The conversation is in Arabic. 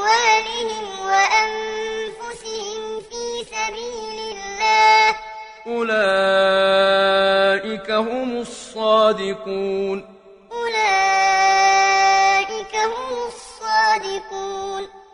أَمْوَالِهِمْ وَأَنفُسِهِمْ فِي سَبِيلِ اللَّهِ. أُولَئِكَ هُمُ الصَّادِقُونَ. أُولَئِكَ هُمُ الصَّادِقُونَ.